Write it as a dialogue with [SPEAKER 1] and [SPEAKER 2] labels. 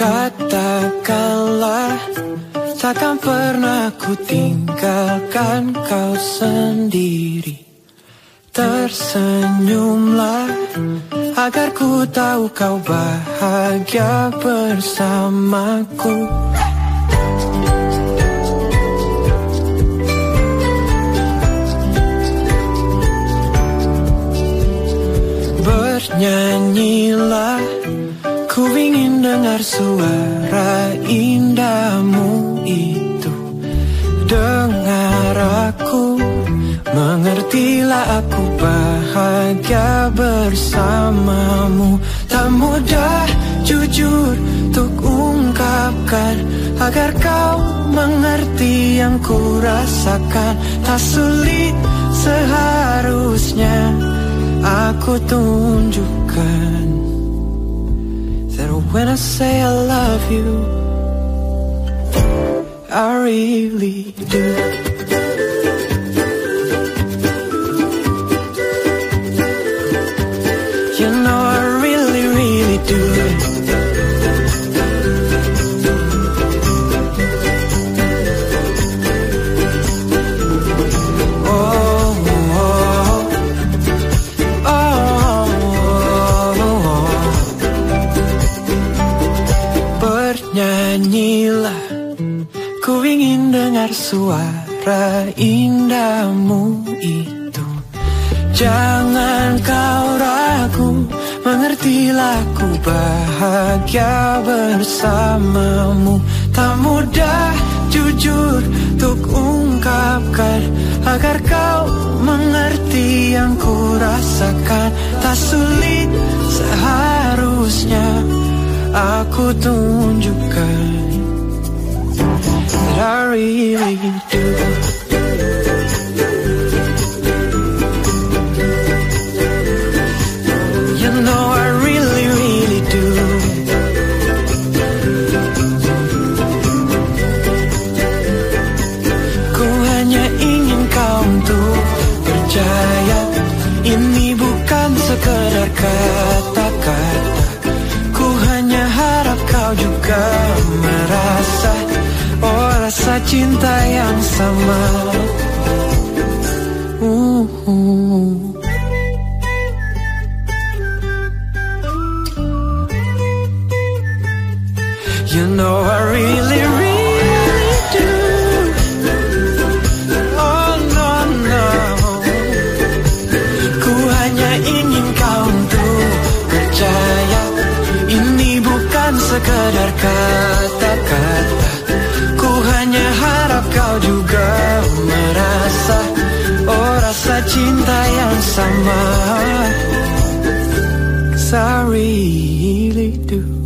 [SPEAKER 1] Katakanlah Takkan pernah ku tinggalkan kau sendiri. Tersenyumlah Agar ku tahu kau bahagia bersamaku. Bernyanyilah Ku ingin dengar suara indahmu itu. Dengar aku Mengertilah aku bahagia bersamamu. Tak mudah jujur untuk ungkapkan Agar kau mengerti yang ku rasakan. Tak sulit seharusnya aku tunjukkan when I say I love you I really do Ku ingin dengar suara indahmu itu. Jangan kau ragu Mengertilah ku bahagia bersamamu. Tak mudah jujur untuk ungkapkan Agar kau mengerti yang ku rasakan. Tak sulit seharusnya aku tunjukkan I really do. You cinta yang sama uh, uh. You know I really, really do. Oh. Ku hanya ingin kau untuk percaya Ini bukan sekedar kata-kata cinta yang sama. I really do